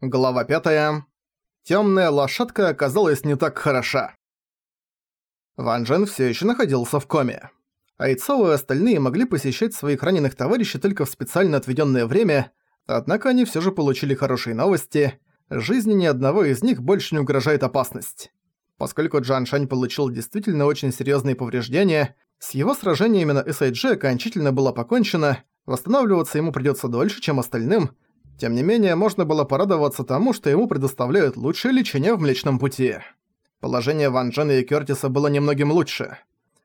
Глава 5. Тёмная лошадка оказалась не так хороша. Ван Джен всё ещё находился в коме. Айцао и остальные могли посещать своих раненых товарищей только в специально отведённое время, однако они всё же получили хорошие новости. Жизни ни одного из них больше не угрожает опасность. Поскольку Джан Шань получил действительно очень серьёзные повреждения, с его сражениями на SIG окончательно было покончено, восстанавливаться ему придётся дольше, чем остальным – тем не менее, можно было порадоваться тому, что ему предоставляют лучшее лечение в Млечном Пути. Положение Ван Джена и Кёртиса было немногим лучше.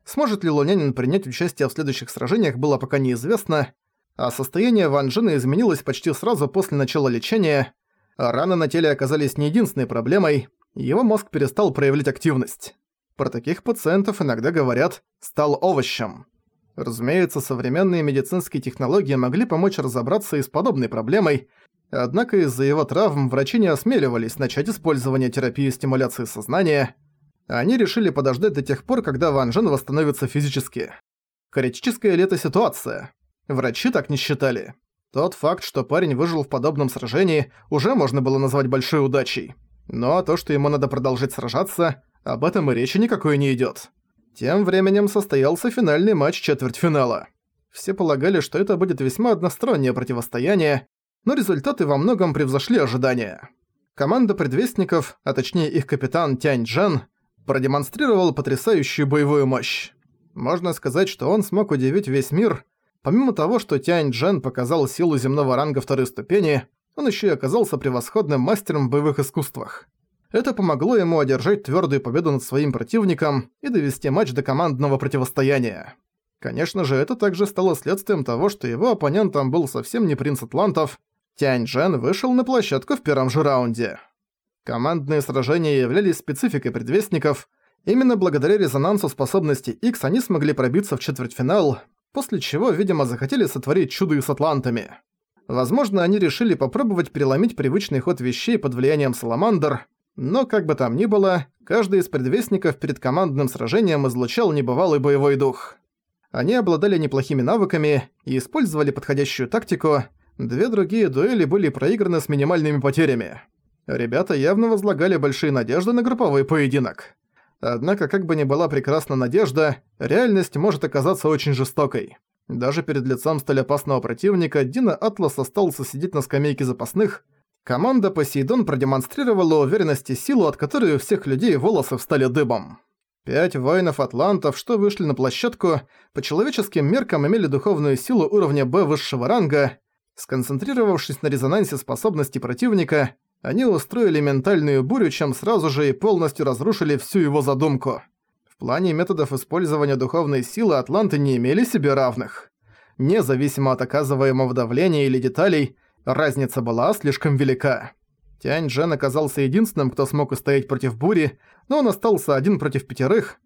Сможет ли Лунянин принять участие в следующих сражениях, было пока неизвестно, а состояние Ван Джена изменилось почти сразу после начала лечения, раны на теле оказались не единственной проблемой, его мозг перестал проявлять активность. Про таких пациентов иногда говорят «стал овощем». Разумеется, современные медицинские технологии могли помочь разобраться и с подобной проблемой, однако из-за его травм врачи не осмеливались начать использование терапии стимуляции сознания. Они решили подождать до тех пор, когда Ван Джен восстановится физически. Критическая ли это ситуация? Врачи так не считали. Тот факт, что парень выжил в подобном сражении, уже можно было назвать большой удачей. Но то, что ему надо продолжать сражаться, об этом и речи никакой не идёт. Тем временем состоялся финальный матч четвертьфинала. Все полагали, что это будет весьма одностороннее противостояние, но результаты во многом превзошли ожидания. Команда предвестников, а точнее их капитан Тянь Джен, продемонстрировал потрясающую боевую мощь. Можно сказать, что он смог удивить весь мир. Помимо того, что Тянь Джен показал силу земного ранга второй ступени, он еще и оказался превосходным мастером в боевых искусствах. Это помогло ему одержать твердую победу над своим противником и довести матч до командного противостояния. Конечно же, это также стало следствием того, что его оппонентом был совсем не принц Атлантов. Тянь Джен вышел на площадку в первом же раунде. Командные сражения являлись спецификой предвестников. Именно благодаря резонансу способности X они смогли пробиться в четвертьфинал, после чего, видимо, захотели сотворить чудо с атлантами. Возможно, они решили попробовать переломить привычный ход вещей под влиянием Саламандр, но как бы там ни было, каждый из предвестников перед командным сражением излучал небывалый боевой дух. Они обладали неплохими навыками и использовали подходящую тактику, две другие дуэли были проиграны с минимальными потерями. Ребята явно возлагали большие надежды на групповой поединок. Однако, как бы ни была прекрасна надежда, реальность может оказаться очень жестокой. Даже перед лицом столь опасного противника Дина Атлас остался сидеть на скамейке запасных, Команда Посейдон продемонстрировала уверенность и силу, от которой у всех людей волосы встали дыбом. Пять воинов-атлантов, что вышли на площадку, по человеческим меркам имели духовную силу уровня Б высшего ранга. Сконцентрировавшись на резонансе способностей противника, они устроили ментальную бурю, чем сразу же и полностью разрушили всю его задумку. В плане методов использования духовной силы атланты не имели себе равных. Независимо от оказываемого давления или деталей, Разница была слишком велика. Тянь Джен оказался единственным, кто смог устоять против бури, но он остался один против пятерых.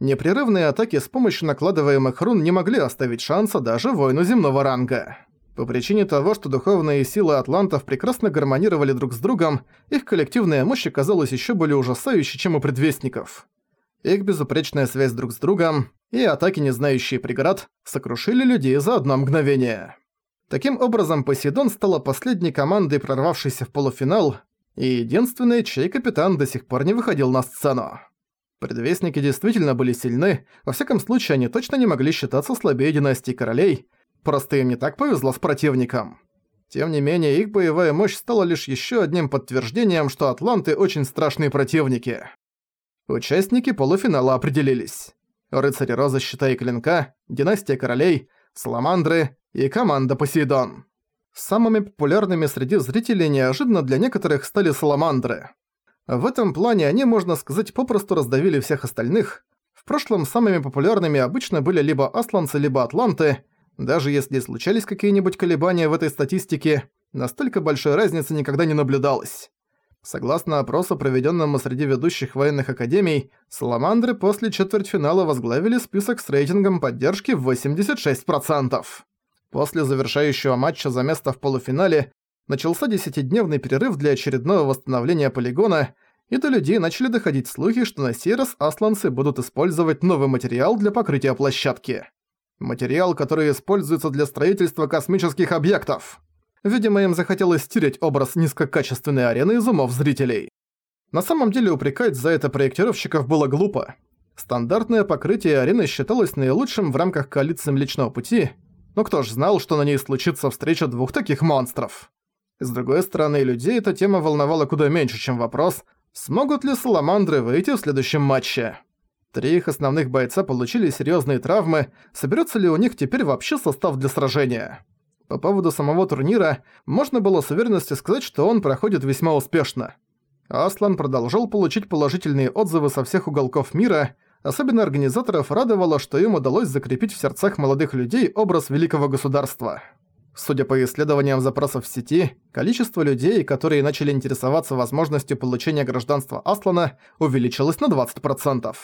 Непрерывные атаки с помощью накладываемых рун не могли оставить шанса даже воину земного ранга. По причине того, что духовные силы атлантов прекрасно гармонировали друг с другом, их коллективная мощь оказалась еще более ужасающей, чем у предвестников. Их безупречная связь друг с другом и атаки, не знающие преград, сокрушили людей за одно мгновение. Таким образом, Посейдон стала последней командой, прорвавшейся в полуфинал, и единственной, чей капитан до сих пор не выходил на сцену. Предвестники действительно были сильны, во всяком случае они точно не могли считаться слабее династии королей, просто им не так повезло с противником. Тем не менее, их боевая мощь стала лишь еще одним подтверждением, что атланты очень страшные противники. Участники полуфинала определились. Рыцари Розы Щита и Клинка, Династия Королей, Саламандры и команда Посейдон. Самыми популярными среди зрителей неожиданно для некоторых стали Саламандры. В этом плане они, можно сказать, попросту раздавили всех остальных. В прошлом самыми популярными обычно были либо асланцы, либо атланты. Даже если случались какие-нибудь колебания в этой статистике, настолько большой разницы никогда не наблюдалось. Согласно опросу, проведенному среди ведущих военных академий, Саламандры после четвертьфинала возглавили список с рейтингом поддержки в 86%. После завершающего матча за место в полуфинале начался десятидневный перерыв для очередного восстановления полигона, и до людей начали доходить слухи, что на сей раз асланцы будут использовать новый материал для покрытия площадки. Материал, который используется для строительства космических объектов. Видимо, им захотелось стереть образ низкокачественной арены из умов зрителей. На самом деле упрекать за это проектировщиков было глупо. Стандартное покрытие арены считалось наилучшим в рамках коалиции Млечного Пути, но кто ж знал, что на ней случится встреча двух таких монстров? С другой стороны, людей эта тема волновала куда меньше, чем вопрос, смогут ли Саламандры выйти в следующем матче. Три их основных бойца получили серьезные травмы, соберется ли у них теперь вообще состав для сражения? По поводу самого турнира, можно было с уверенностью сказать, что он проходит весьма успешно. Аслан продолжал получить положительные отзывы со всех уголков мира, особенно организаторов радовало, что им удалось закрепить в сердцах молодых людей образ великого государства. Судя по исследованиям запросов в сети, количество людей, которые начали интересоваться возможностью получения гражданства Аслана, увеличилось на 20%.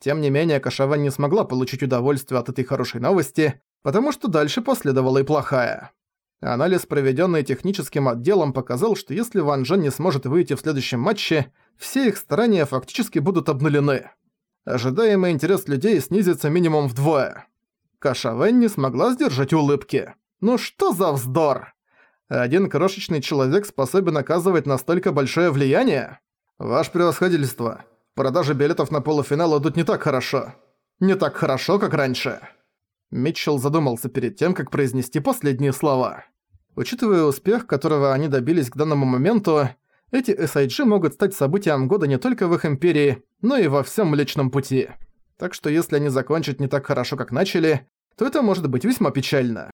Тем не менее, Кашаван не смогла получить удовольствие от этой хорошей новости, потому что дальше последовала и плохая. Анализ, проведенный техническим отделом, показал, что если Ван Джен не сможет выйти в следующем матче, все их старания фактически будут обнулены. Ожидаемый интерес людей снизится минимум вдвое. Каша Вэнь не смогла сдержать улыбки. Ну что за вздор? Один крошечный человек способен оказывать настолько большое влияние? Ваше превосходительство, продажи билетов на полуфинал идут не так хорошо. Не так хорошо, как раньше. Митчелл задумался перед тем, как произнести последние слова. Учитывая успех, которого они добились к данному моменту, эти SIG могут стать событием года не только в их империи, но и во всем Млечном Пути. Так что если они закончат не так хорошо, как начали, то это может быть весьма печально.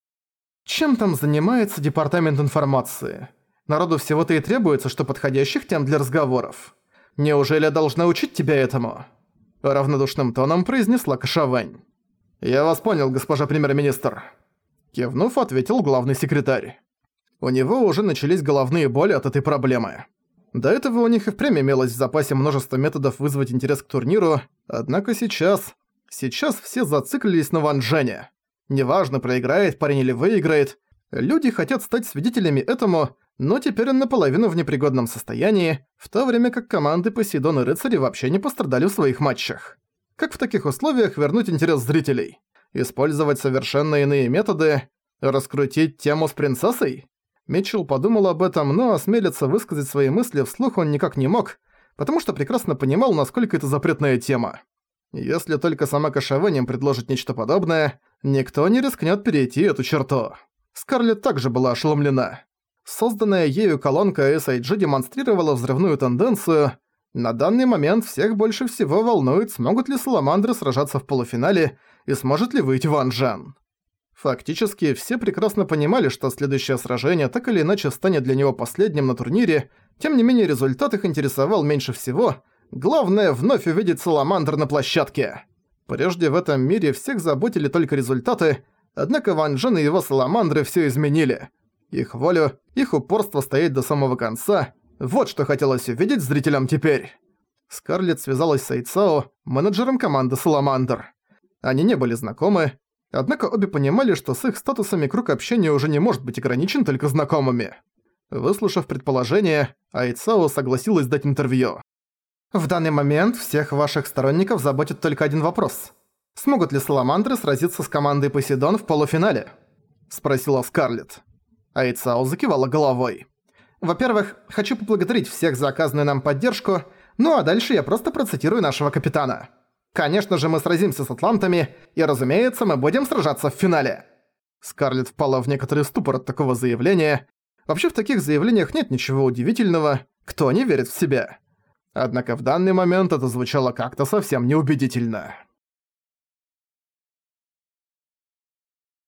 Чем там занимается Департамент информации? Народу всего-то и требуется, что подходящих тем для разговоров. Неужели я должна учить тебя этому?» Равнодушным тоном произнесла Кашавань. «Я вас понял, госпожа премьер-министр». Кивнув, ответил главный секретарь. У него уже начались головные боли от этой проблемы. До этого у них и впрямь имелось в запасе множество методов вызвать интерес к турниру, однако сейчас... Сейчас все зациклились на Ван Джене. Неважно, проиграет парень или выиграет, люди хотят стать свидетелями этому, но теперь он наполовину в непригодном состоянии, в то время как команды Посейдон и Рыцари вообще не пострадали в своих матчах. Как в таких условиях вернуть интерес зрителей? Использовать совершенно иные методы? Раскрутить тему с принцессой? Митчелл подумал об этом, но осмелиться высказать свои мысли вслух он никак не мог, потому что прекрасно понимал, насколько это запретная тема. Если только сама Кашавэнем предложит нечто подобное, никто не рискнет перейти эту черту. Скарлетт также была ошеломлена. Созданная ею колонка SIG демонстрировала взрывную тенденцию, на данный момент всех больше всего волнует, смогут ли Саламандры сражаться в полуфинале и сможет ли выйти Ван Джен. Фактически, все прекрасно понимали, что следующее сражение так или иначе станет для него последним на турнире, тем не менее результат их интересовал меньше всего. Главное, вновь увидеть Саламандр на площадке. Прежде в этом мире всех заботили только результаты, однако Ван Джен и его Саламандры все изменили. Их волю, их упорство стоять до самого конца – вот что хотелось увидеть зрителям теперь. Скарлетт связалась с Айцао, менеджером команды «Саламандр». Они не были знакомы, однако обе понимали, что с их статусами круг общения уже не может быть ограничен только знакомыми. Выслушав предположение, Айцао согласилась дать интервью. «В данный момент всех ваших сторонников заботит только один вопрос. Смогут ли Саламандры сразиться с командой Посейдон в полуфинале?» – спросила Скарлетт. Айцао закивала головой. Во-первых, хочу поблагодарить всех за оказанную нам поддержку, ну а дальше я просто процитирую нашего капитана. Конечно же, мы сразимся с атлантами, и, разумеется, мы будем сражаться в финале. Скарлетт впала в некоторый ступор от такого заявления. Вообще в таких заявлениях нет ничего удивительного, кто не верит в себя. Однако в данный момент это звучало как-то совсем неубедительно.